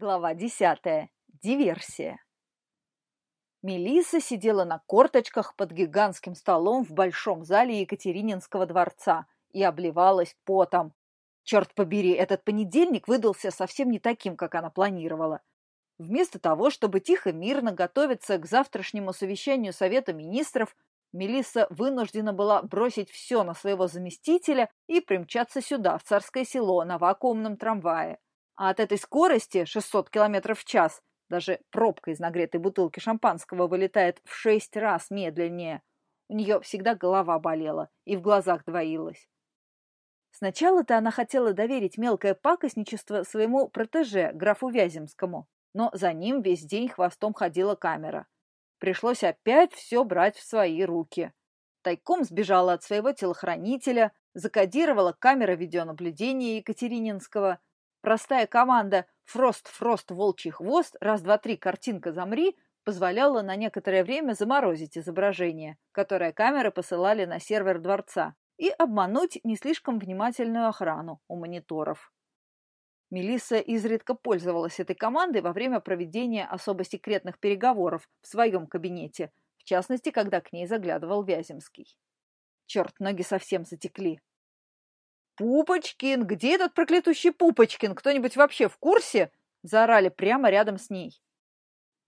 Глава десятая. Диверсия. Мелисса сидела на корточках под гигантским столом в большом зале Екатерининского дворца и обливалась потом. Черт побери, этот понедельник выдался совсем не таким, как она планировала. Вместо того, чтобы тихо-мирно готовиться к завтрашнему совещанию Совета министров, Мелисса вынуждена была бросить все на своего заместителя и примчаться сюда, в царское село, на вакуумном трамвае. А от этой скорости 600 км в час даже пробка из нагретой бутылки шампанского вылетает в шесть раз медленнее. У нее всегда голова болела и в глазах двоилась. Сначала-то она хотела доверить мелкое пакостничество своему протеже, графу Вяземскому, но за ним весь день хвостом ходила камера. Пришлось опять все брать в свои руки. Тайком сбежала от своего телохранителя, закодировала камера видеонаблюдения Екатерининского – Простая команда «Фрост-фрост волчий хвост», раз-два-три картинка замри, позволяла на некоторое время заморозить изображение, которое камеры посылали на сервер дворца, и обмануть не слишком внимательную охрану у мониторов. Мелисса изредка пользовалась этой командой во время проведения особо секретных переговоров в своем кабинете, в частности, когда к ней заглядывал Вяземский. Черт, ноги совсем затекли. «Пупочкин! Где этот проклятущий Пупочкин? Кто-нибудь вообще в курсе?» Заорали прямо рядом с ней.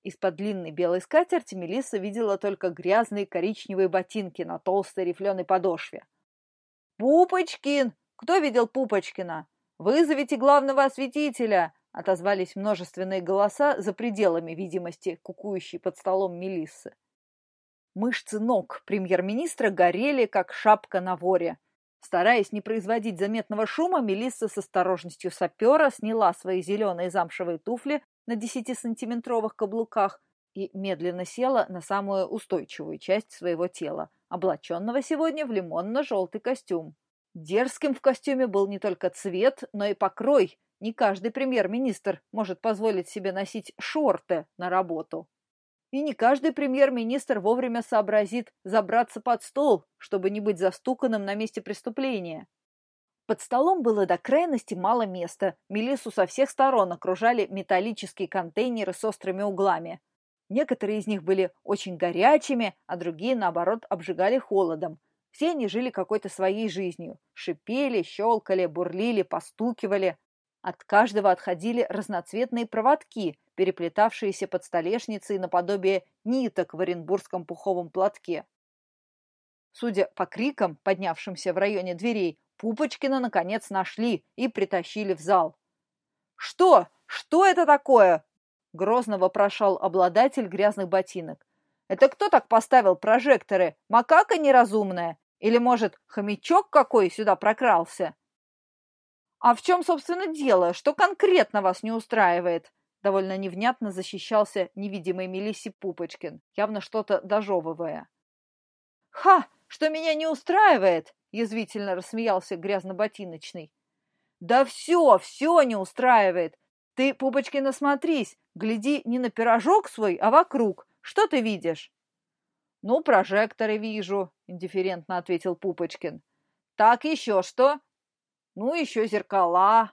Из-под длинной белой скатерти Мелисса видела только грязные коричневые ботинки на толстой рифленой подошве. «Пупочкин! Кто видел Пупочкина? Вызовите главного осветителя!» отозвались множественные голоса за пределами видимости, кукующей под столом Мелиссы. Мышцы ног премьер-министра горели, как шапка на воре. Стараясь не производить заметного шума, Мелисса с осторожностью сапера сняла свои зеленые замшевые туфли на 10-сантиметровых каблуках и медленно села на самую устойчивую часть своего тела, облаченного сегодня в лимонно-желтый костюм. Дерзким в костюме был не только цвет, но и покрой. Не каждый премьер-министр может позволить себе носить шорты на работу. И не каждый премьер-министр вовремя сообразит забраться под стол, чтобы не быть застуканным на месте преступления. Под столом было до крайности мало места. Мелиссу со всех сторон окружали металлические контейнеры с острыми углами. Некоторые из них были очень горячими, а другие, наоборот, обжигали холодом. Все они жили какой-то своей жизнью. Шипели, щелкали, бурлили, постукивали. От каждого отходили разноцветные проводки, переплетавшиеся под столешницей наподобие ниток в оренбургском пуховом платке. Судя по крикам, поднявшимся в районе дверей, Пупочкина наконец нашли и притащили в зал. «Что? Что это такое?» — грозно вопрошал обладатель грязных ботинок. «Это кто так поставил прожекторы? Макака неразумная? Или, может, хомячок какой сюда прокрался?» «А в чем, собственно, дело? Что конкретно вас не устраивает?» Довольно невнятно защищался невидимый Мелисси Пупочкин, явно что-то дожевывая. «Ха! Что меня не устраивает?» — язвительно рассмеялся грязно-ботиночный. «Да все, все не устраивает. Ты, Пупочкин, осмотрись, гляди не на пирожок свой, а вокруг. Что ты видишь?» «Ну, прожекторы вижу», — индифферентно ответил Пупочкин. «Так еще что?» «Ну, еще зеркала».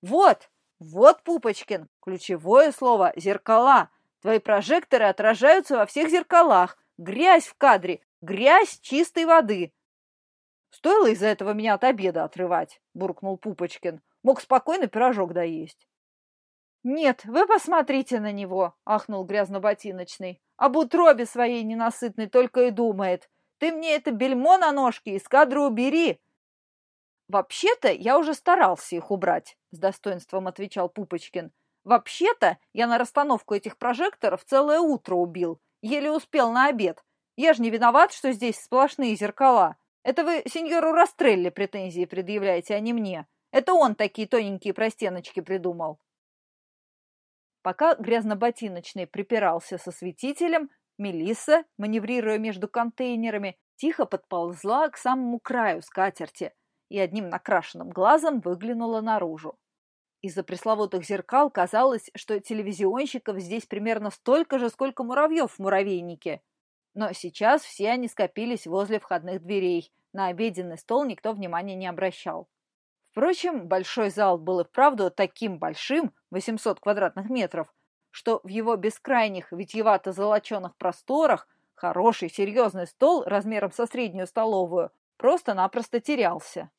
«Вот, вот, Пупочкин, ключевое слово – зеркала. Твои прожекторы отражаются во всех зеркалах. Грязь в кадре, грязь чистой воды. Стоило из-за этого меня от обеда отрывать, буркнул Пупочкин. Мог спокойно пирожок доесть. Нет, вы посмотрите на него, ахнул грязно-ботиночный. Об утробе своей ненасытной только и думает. Ты мне это бельмо на ножке из кадра убери, «Вообще-то я уже старался их убрать», — с достоинством отвечал Пупочкин. «Вообще-то я на расстановку этих прожекторов целое утро убил. Еле успел на обед. Я же не виноват, что здесь сплошные зеркала. Это вы сеньору Растрелли претензии предъявляете, а не мне. Это он такие тоненькие простеночки придумал». Пока грязно-ботиночный припирался со светителем, Мелисса, маневрируя между контейнерами, тихо подползла к самому краю скатерти, и одним накрашенным глазом выглянула наружу. Из-за пресловутых зеркал казалось, что телевизионщиков здесь примерно столько же, сколько муравьев в муравейнике. Но сейчас все они скопились возле входных дверей. На обеденный стол никто внимания не обращал. Впрочем, большой зал был и вправду таким большим, 800 квадратных метров, что в его бескрайних витьевато-золоченых просторах хороший серьезный стол размером со среднюю столовую просто-напросто терялся.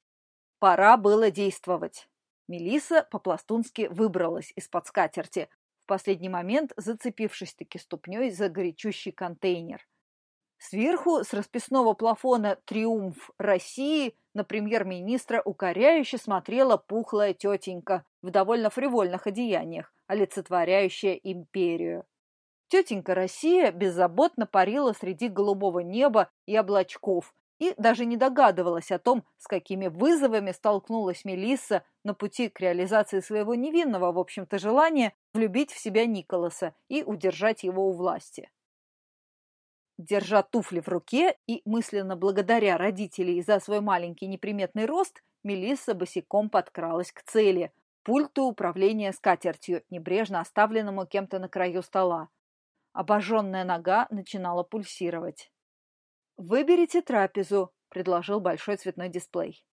Пора было действовать. Мелиса по-пластунски выбралась из-под скатерти, в последний момент зацепившись-таки ступней за горячущий контейнер. Сверху с расписного плафона «Триумф России» на премьер-министра укоряюще смотрела пухлая тетенька в довольно фривольных одеяниях, олицетворяющая империю. Тетенька Россия беззаботно парила среди голубого неба и облачков и даже не догадывалась о том, с какими вызовами столкнулась Мелисса на пути к реализации своего невинного, в общем-то, желания влюбить в себя Николаса и удержать его у власти. Держа туфли в руке и мысленно благодаря родителей за свой маленький неприметный рост, Мелисса босиком подкралась к цели – пульту управления скатертью, небрежно оставленному кем-то на краю стола. Обожженная нога начинала пульсировать. «Выберите трапезу», – предложил большой цветной дисплей.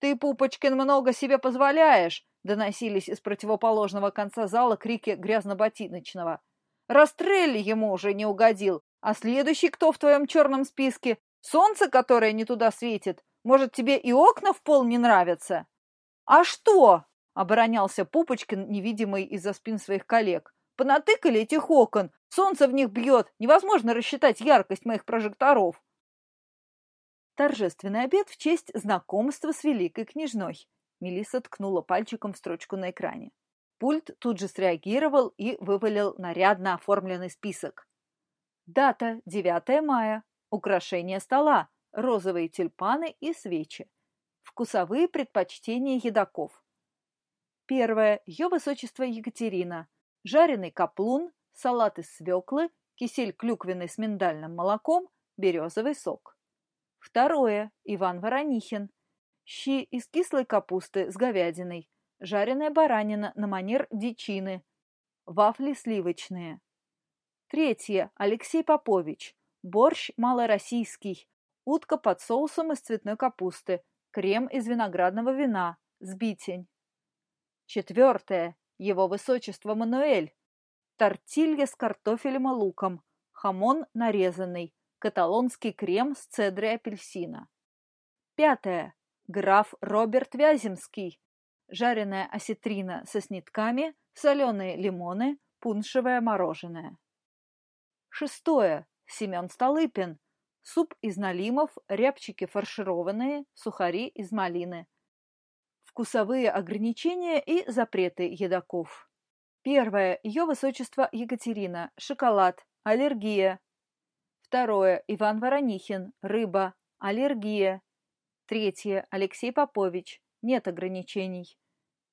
«Ты, Пупочкин, много себе позволяешь!» – доносились из противоположного конца зала крики грязно-ботиночного. «Расстрелли ему уже не угодил, а следующий кто в твоем черном списке? Солнце, которое не туда светит? Может, тебе и окна в пол не нравятся? А что? Оборонялся Пупочкин, невидимый из-за спин своих коллег. Понатыкали этих окон, солнце в них бьет, невозможно рассчитать яркость моих прожекторов. Торжественный обед в честь знакомства с великой княжной. Мелисса ткнула пальчиком в строчку на экране. Пульт тут же среагировал и вывалил нарядно оформленный список. Дата 9 мая. Украшение стола. Розовые тюльпаны и свечи. Вкусовые предпочтения едоков. Первое. Ее высочество Екатерина. Жареный каплун, салат из свеклы, кисель клюквенный с миндальным молоком, березовый сок. Второе. Иван Воронихин. Щи из кислой капусты с говядиной. Жареная баранина на манер дичины. Вафли сливочные. Третье. Алексей Попович. Борщ малороссийский. Утка под соусом из цветной капусты. Крем из виноградного вина. Сбитень. Четвертое. Его высочество Мануэль. Тортилья с картофелем и луком. Хамон нарезанный. Каталонский крем с цедрой апельсина. Пятое. Граф Роберт Вяземский. Жареная осетрина со снитками, соленые лимоны, пуншевое мороженое. Шестое. Семен Столыпин. Суп из налимов, рябчики фаршированные, сухари из малины. Вкусовые ограничения и запреты едоков. Первое. Ее высочество Екатерина. Шоколад. Аллергия. Второе. Иван Воронихин. Рыба. Аллергия. Третье. Алексей Попович. Нет ограничений.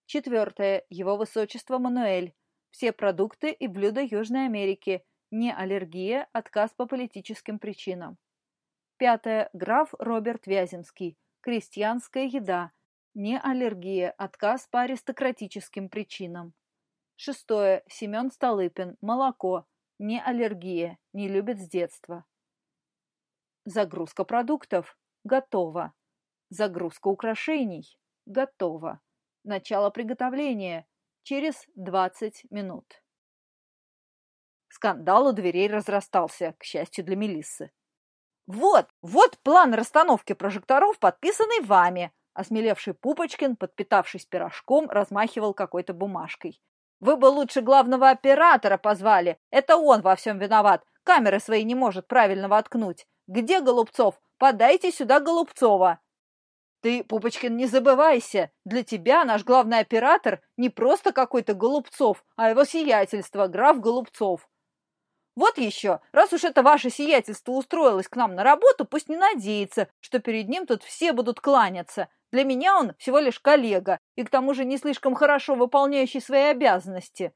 Четвертое. Его высочество Мануэль. Все продукты и блюда Южной Америки – не аллергия, отказ по политическим причинам. Пятое. Граф Роберт Вяземский. Крестьянская еда. Не аллергия, отказ по аристократическим причинам. Шестое. Семен Столыпин. Молоко. Не аллергия, не любит с детства. Загрузка продуктов. Готово. Загрузка украшений. Готово. Начало приготовления. Через 20 минут. Скандал у дверей разрастался, к счастью для Мелиссы. «Вот, вот план расстановки прожекторов, подписанный вами!» Осмелевший Пупочкин, подпитавшись пирожком, размахивал какой-то бумажкой. «Вы бы лучше главного оператора позвали. Это он во всем виноват. Камеры свои не может правильно воткнуть. Где Голубцов? Подайте сюда Голубцова!» «Ты, Пупочкин, не забывайся. Для тебя наш главный оператор не просто какой-то Голубцов, а его сиятельство, граф Голубцов. Вот еще, раз уж это ваше сиятельство устроилось к нам на работу, пусть не надеется, что перед ним тут все будут кланяться. Для меня он всего лишь коллега, и к тому же не слишком хорошо выполняющий свои обязанности.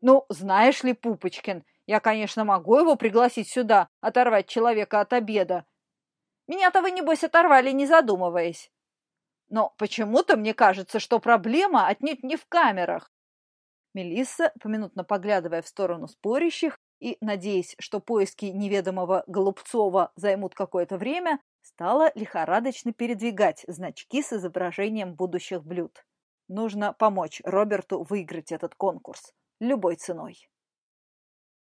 Ну, знаешь ли, Пупочкин, я, конечно, могу его пригласить сюда, оторвать человека от обеда. Меня-то вы, небось, оторвали, не задумываясь. Но почему-то мне кажется, что проблема отнюдь не в камерах. Мелисса, поминутно поглядывая в сторону спорящих, и, надеясь, что поиски неведомого Голубцова займут какое-то время, стала лихорадочно передвигать значки с изображением будущих блюд. Нужно помочь Роберту выиграть этот конкурс любой ценой.